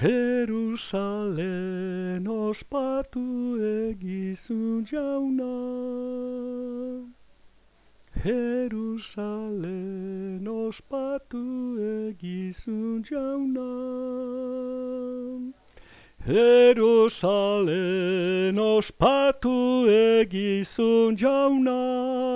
Jerusalen ospatu egizun jauna. Jerusalen ospatu egizun jauna. Jerusalen ospatu egizun jauna.